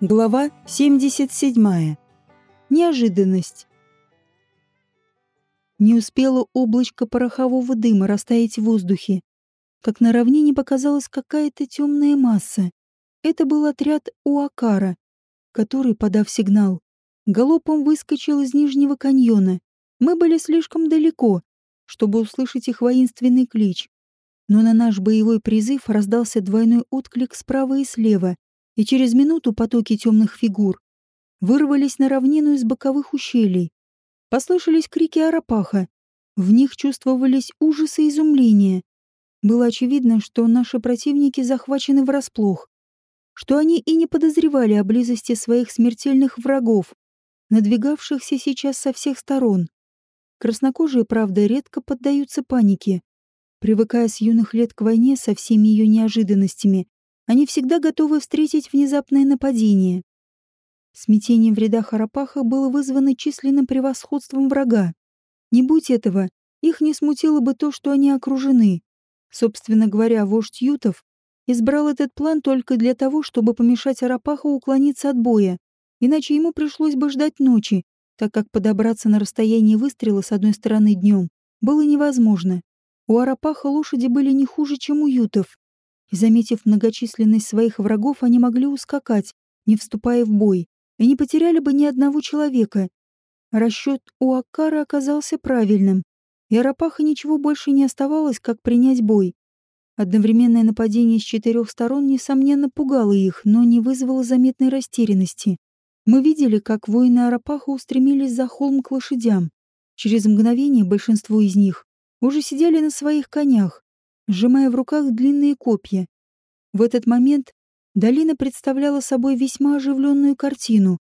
Глава 77. Неожиданность. Не успело облачко порохового дыма растаять в воздухе, как на равнине показалась какая-то темная масса. Это был отряд Уакара, который, подав сигнал, галопом выскочил из Нижнего каньона. Мы были слишком далеко, чтобы услышать их воинственный клич. Но на наш боевой призыв раздался двойной отклик справа и слева, и через минуту потоки темных фигур вырвались на равнину из боковых ущелий. Послышались крики Арапаха. В них чувствовались ужас и изумление. Было очевидно, что наши противники захвачены врасплох, что они и не подозревали о близости своих смертельных врагов, надвигавшихся сейчас со всех сторон. Краснокожие, правда, редко поддаются панике. Привыкая с юных лет к войне со всеми ее неожиданностями, они всегда готовы встретить внезапное нападение. Смятение в рядах Арапаха было вызвано численным превосходством врага. Не будь этого, их не смутило бы то, что они окружены. Собственно говоря, вождь Ютов избрал этот план только для того, чтобы помешать Арапаху уклониться от боя, иначе ему пришлось бы ждать ночи, так как подобраться на расстояние выстрела с одной стороны днем было невозможно. У Арапаха лошади были не хуже, чем у Ютов, и, заметив многочисленность своих врагов, они могли ускакать, не вступая в бой, и не потеряли бы ни одного человека. Расчет у Аккара оказался правильным, и Арапаха ничего больше не оставалось, как принять бой. Одновременное нападение с четырех сторон, несомненно, пугало их, но не вызвало заметной растерянности. Мы видели, как воины Арапаха устремились за холм к лошадям. Через мгновение большинство из них уже сидели на своих конях, сжимая в руках длинные копья. В этот момент долина представляла собой весьма оживленную картину.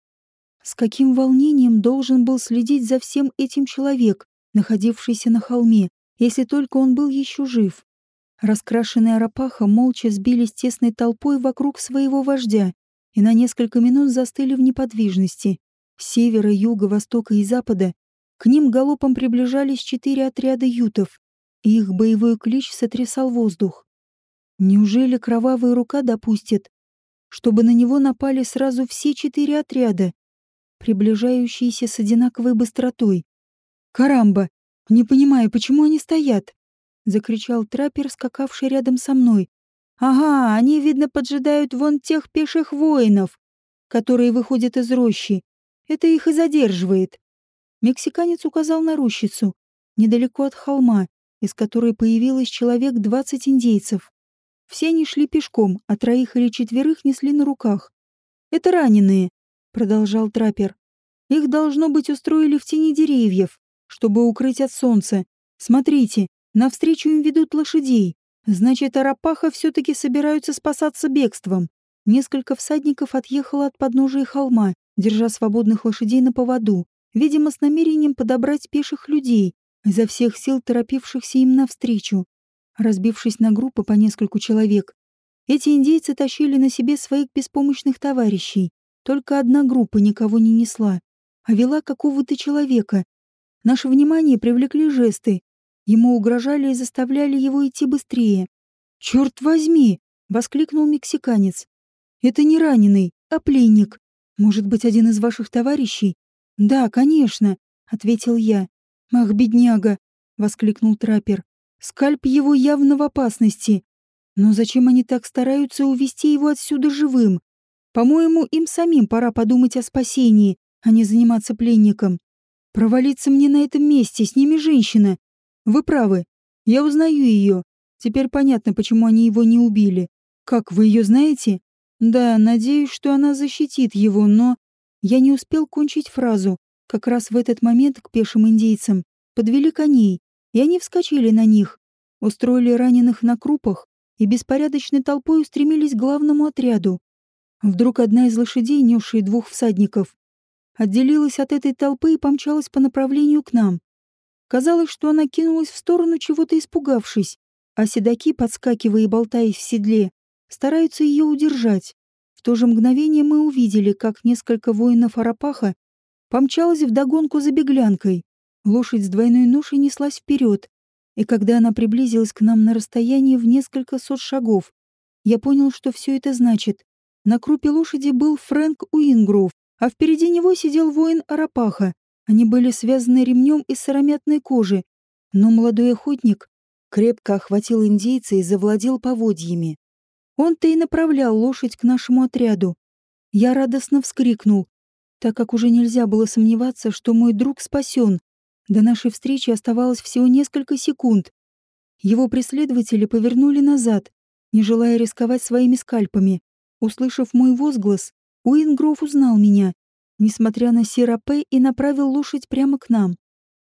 С каким волнением должен был следить за всем этим человек, находившийся на холме, если только он был еще жив. Раскрашенные арапаха молча сбились тесной толпой вокруг своего вождя и на несколько минут застыли в неподвижности. С севера, юга, востока и запада к ним галопом приближались четыре отряда ютов и их боевой клич сотрясал воздух. Неужели кровавая рука допустит, чтобы на него напали сразу все четыре отряда, приближающиеся с одинаковой быстротой? «Карамба! Не понимаю, почему они стоят?» — закричал траппер, скакавший рядом со мной. «Ага, они, видно, поджидают вон тех пеших воинов, которые выходят из рощи. Это их и задерживает». Мексиканец указал на рощицу, недалеко от холма, из которой появилось человек двадцать индейцев. Все они шли пешком, а троих или четверых несли на руках. «Это раненые», — продолжал траппер. «Их, должно быть, устроили в тени деревьев, чтобы укрыть от солнца. Смотрите, навстречу им ведут лошадей. Значит, Арапаха все-таки собираются спасаться бегством». Несколько всадников отъехало от подножия холма, держа свободных лошадей на поводу, видимо, с намерением подобрать пеших людей, изо всех сил торопившихся им навстречу. Разбившись на группы по нескольку человек, эти индейцы тащили на себе своих беспомощных товарищей. Только одна группа никого не несла, а вела какого-то человека. Наше внимание привлекли жесты. Ему угрожали и заставляли его идти быстрее. «Черт возьми!» — воскликнул мексиканец. «Это не раненый, а пленник. Может быть, один из ваших товарищей?» «Да, конечно», — ответил я. «Ах, бедняга!» — воскликнул траппер. «Скальп его явно в опасности. Но зачем они так стараются увести его отсюда живым? По-моему, им самим пора подумать о спасении, а не заниматься пленником. Провалиться мне на этом месте, с ними женщина. Вы правы. Я узнаю ее. Теперь понятно, почему они его не убили. Как, вы ее знаете? Да, надеюсь, что она защитит его, но... Я не успел кончить фразу, как раз в этот момент к пешим индейцам подвели коней, и они вскочили на них, устроили раненых на крупах и беспорядочной толпой устремились к главному отряду. Вдруг одна из лошадей, несшая двух всадников, отделилась от этой толпы и помчалась по направлению к нам. Казалось, что она кинулась в сторону чего-то испугавшись, а седаки, подскакивая и болтаясь в седле, стараются ее удержать. В то же мгновение мы увидели, как несколько воинов Арапаха помчалась вдогонку за беглянкой. Лошадь с двойной ношей неслась вперед, и когда она приблизилась к нам на расстоянии в несколько сот шагов, Я понял, что все это значит. На крупе лошади был Фрэнк Уингров, а впереди него сидел воин Арапаха. Они были связаны ремнем из сыромятной кожи, но молодой охотник крепко охватил индейца и завладел поводьями. Он-то и направлял лошадь к нашему отряду. Я радостно вскрикнул, так как уже нельзя было сомневаться, что мой друг спасен. До нашей встречи оставалось всего несколько секунд. Его преследователи повернули назад, не желая рисковать своими скальпами. Услышав мой возглас, Уингров узнал меня, несмотря на сиропе, и направил лошадь прямо к нам.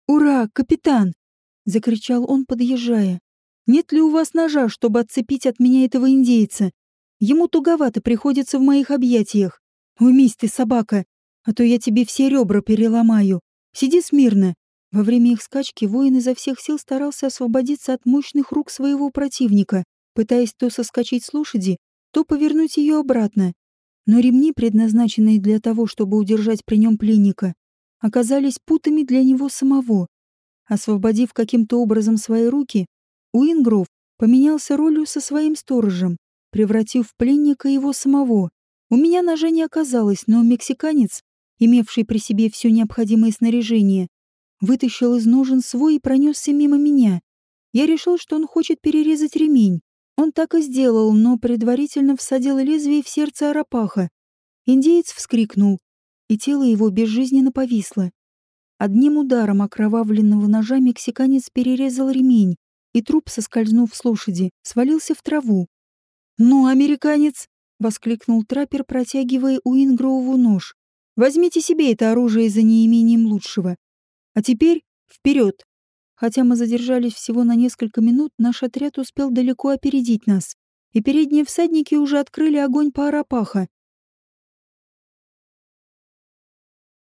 «Ура, капитан!» — закричал он, подъезжая. «Нет ли у вас ножа, чтобы отцепить от меня этого индейца? Ему туговато приходится в моих объятиях. Уймись ты, собака, а то я тебе все ребра переломаю. Сиди смирно». Во время их скачки воин изо всех сил старался освободиться от мощных рук своего противника, пытаясь то соскочить с лошади, то повернуть ее обратно. Но ремни, предназначенные для того, чтобы удержать при нем пленника, оказались путами для него самого. Освободив каким-то образом свои руки, Уингров поменялся ролью со своим сторожем, превратив в пленника его самого. У меня ножа не оказалось, но мексиканец, имевший при себе все необходимое снаряжение, вытащил из ножен свой и пронесся мимо меня. Я решил, что он хочет перерезать ремень. Он так и сделал, но предварительно всадил лезвие в сердце Арапаха. Индеец вскрикнул, и тело его безжизненно повисло. Одним ударом окровавленного ножа мексиканец перерезал ремень, и труп, соскользнув с лошади, свалился в траву. «Ну, американец!» — воскликнул траппер, протягивая Уингроуву нож. «Возьмите себе это оружие за неимением лучшего. А теперь вперед!» Хотя мы задержались всего на несколько минут, наш отряд успел далеко опередить нас, и передние всадники уже открыли огонь по Арапаха.